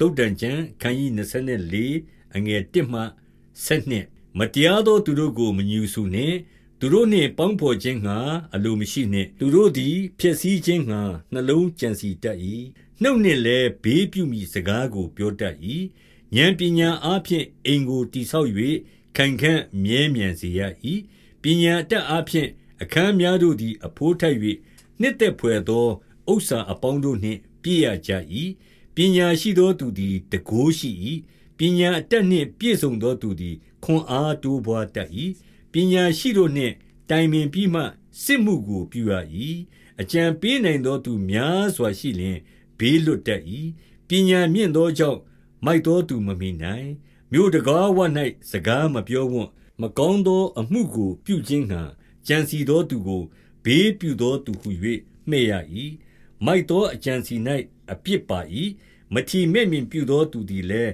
တုတ်တန်ကျမ်းခန်းကြီး24အငယ်1မှ7မတရားသောသူတို့ကိုမညူဆူနှင့်သူတို့နှင့်ပေါင်းဖော်ခြင်းငှာအလိုမရှိနှင့်သူတို့သည်ဖြစ်စည်းခြင်းငှာနှလုံးကြံစီတတ်၏နှုတ်နှင့်လည်းဘေးပြုမိစကားကိုပြောတတ်၏ဉာဏ်ပညာအားဖြင့်အိမ်ကိုတိဆောက်၍ခိုင်ခံ့မြဲမြံစေရ၏ပညာတတ်အားဖြင့်အခန်းများတို့သည် အဖိုးထိုက်၍နှစ်သက်ဖွယ်သောဥစ္စာအပေါင်းတို့နှင့်ပြည့်ရကြ၏ ပညာရှိသောသူသည်တကိုးရှိ၏ပညာအတတ်နှင့်ပြည့်စုံသောသူသည်ခွန်အားတိုးပွားတတ်၏ပညာရှိတို့နှင့်တိုင်ပင်ပြီးမှစစ်မှုကိုပြုရ၏အကြံပေးနိုင်သောသူများစွာရှိလျင်ဘေးလွတ်တတ်၏ပညာမြင့်သောကြောင့်မိုက်သောသူမမိနိုင်မြို့တကားဝ၌စကားမပြောဝံ့မကောင်းသောအမှုကိုပြုခြင်းဟံကြံစီသောသူကိုဘေးပြုသောသူဟု၍မှဲ့ရ၏မိုက်သောအကြံစီ၌ အပြစ်ပါ၏မထီမဲ့မြင်ပြုသောသူသည်လည်း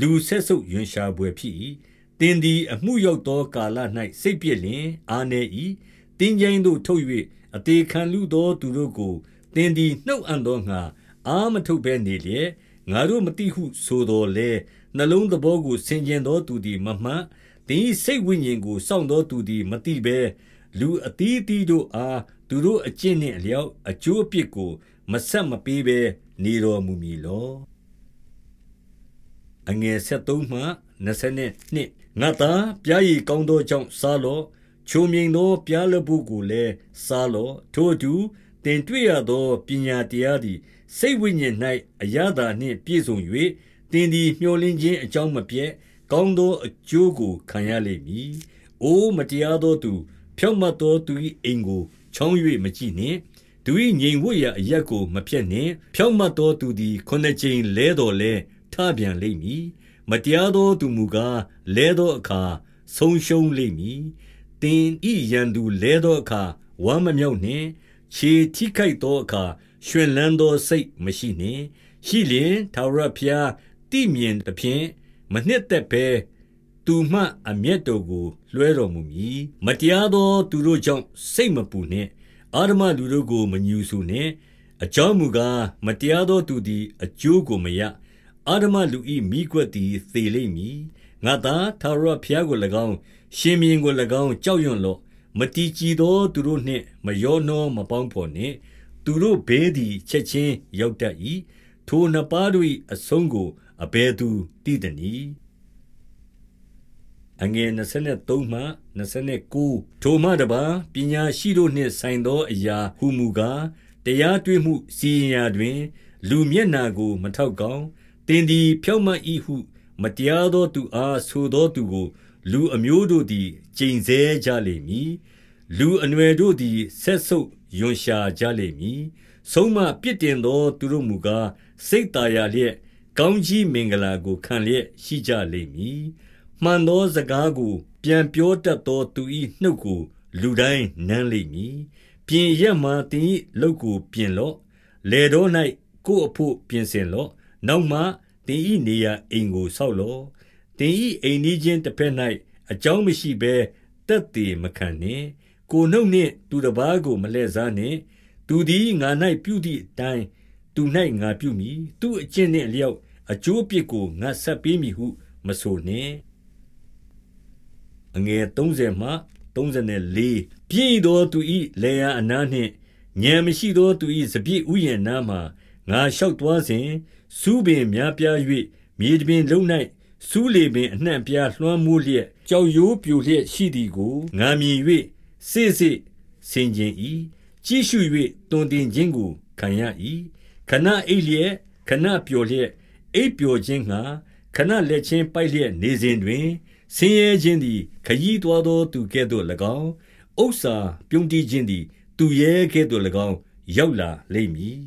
လူဆက်ဆုပ်ယွန်ရှာပွေဖြစ်၏တင်းသည်အမှုရောက်သောကာလ၌စိတ်ပြည့်လျင်အာနေ၏တင်းကျင်းသို့ထုတ်၍အသေးခံလူသောသူတို့ကိုတင်းသည်နှုတ်အံ့သောငါအာမထုတ်ဘဲနေလျက်ငါတို့မတိဟုဆိုတော်လဲနှလုံးသဘောကိုဆင်ခြင်သောသူသည်မမှန်တင်းစိတ်ဝိညာဉ်ကိုစောင့်သောသူသည်မတိဘဲလူအသီးသီးတို့အားသူတို့အကျင့်နှင့်အလျောက်အကျိုးအပြစ်ကိုမဆက်မပေးဘဲ နေတော်မူမည်လောအငယ်73မှ22ငါသာပြားရည်ကောင်းသောကြောင့်စားလော့ချုံမြိန်သောပြားလပုကိုလည်းစားလော့ထို့သူတင်တွေ့ရသောပညာတရားသည်စိတ်ဝိညာဉ်၌အရသာနှင့်ပြည့်စုံ၍တင်သည်မျှော်လင့်ခြင်းအကြောင်းမပြည့်ကောင်းသောအကျိုးကိုခံရလိမ့်မည်။အိုမတရားသောသူ ဖြောင့်မတ်သောသူ၏အိမ်ကိုချောင်း၍မကြည့်နှင့် သူ၏ငြိမ်ဝတ်ရာအရက်ကိုမဖျက်နှင့် ဖြောင့်မတ်သောသူသည်ခုနှစ်ကြိမ်လဲတော်လဲထပြန်လိမ့်မည်မတရားသောသူမူကားလဲသောအခါဆုံးရှုံးလိမ့်မည်တင်ဤရန်သူလဲသောအခါဝမ်းမမြောက်နှင့်ခြေထိခိုက်သောအခါရှင်လန်းသောစိတ်မရှိနှင့်ရှိလျင်သာရဖျားတိမြင်သဖြင့်မနှစ်သက်ဘဲသူမှအမျက်တော်ကိုလွှဲတော်မူမည်မတရားသောသူတို့ကြောင့်စိတ်မပူနှင့် အာရမလူတို့ကို မညူဆူနှင့်အကြောင်းမူကားမတရားသောသူသည် အကျိုးကိုမရအာရမလူ၏မိကွက်သည်သေလိမ့်မည်ငါသာသာရဖျားကို၎င်းရှင်မြင်းကို၎င်းကြောက်ရွံ့လော့မတီကြည်သောသူတို့နှင့်မယောနှောမပေါင်းဖော်နှင့် သူတို့ဘေးသည်ချက်ချင်းရောက်တတ်၏ထိုနှစ်ပါးတို့၏အဆုံးကိုအဘယ်သူတည်သနည်း အငယ်23မှ29ထိုမှတပါပညာရှိတို့နှင့်ဆိုင်သောအရာဟုမူကားတရားတွေ့မှုစီရင်ရာတွင် လူမျက်နာကို မထောက်ကောင်းတင်သည်ဖြောက်မတ်၏ဟု မတရားသောသူအားဆိုသောသူကို လူအမျိုးတို့သည်ကျိန်ဆဲကြလိမ့်မည်လူအနွယ်တို့သည်ဆက်ဆုပ်ယွန်ရှာကြလိမ့်မည်ဆုံးမပြစ်တင်သောသူတို့မူကားစိတ်ตายရလျက်ကောင်းကြီးမင်္ဂလာကိုခံလျက်ရှိကြလိမ့်မည် မှန်သောစကားကို ပြန်ပြောတတ်သောသူ၏နှုတ်ကို လူတိုင်းနမ်းလိမ့်မည်ပြင်ရက်မှတင်၏လောက်ကိုပြင်လော့လေတော်၌ကိုယ့်အဖို့ပြင်ဆင်လော့နောက်မှတင်၏နေရာအိမ်ကိုဆောက်လော့တင်၏အိမ်ကြီးချင်းတစ်ဖက်၌အကြောင်းမရှိဘဲတက်တည်မခံနှင့်ကိုနှုတ်နှင့်သူတစ်ပါးကိုမလှည့်စားနှင့်သူသည်ငါ၌ပြုသည့်အတိုင်းသူ၌ငါပြုမည်သူအကျင့်နှင့်လျောက်အကျိုးပြစ်ကိုငါဆက်ပေးမည်ဟုမဆိုနှင့် အငယ်30မှ34ပြည့်သောသူ၏လေယာအနားနှင့်ဉာဏ်မရှိသောသူ၏စပြည့်ဥယျာဉ်နားမှငါလျှောက်သွားစဉ်စူးပင်များပြား၍မြေတပြင်လုံး၌စူးလေပင်အနှံ့ပြားလွှမ်းမိုးလျက်ကြောက်ရိုးပြိုလျက်ရှိသည်ကိုငါမြင်၍စေ့စေ့ဆင်ခြင်၏ကြည့်ရှု၍တွင်တင်ခြင်းကိုခံရ၏ခဏအိပ်လျက်ခဏပျော်လျက်အိပ်ပျော်ခြင်းငှာခဏလက်ချင်းပိုက်လျက်နေစဉ်တွင် ဆင်းရဲခြင်းသည် ခရီးသွားသောသူကဲ့သို့၎င်းဥစ္စာပြုံးတီးခြင်းသည် သူရဲကဲ့သို့၎င်း ရောက်လာလိမ့်မည်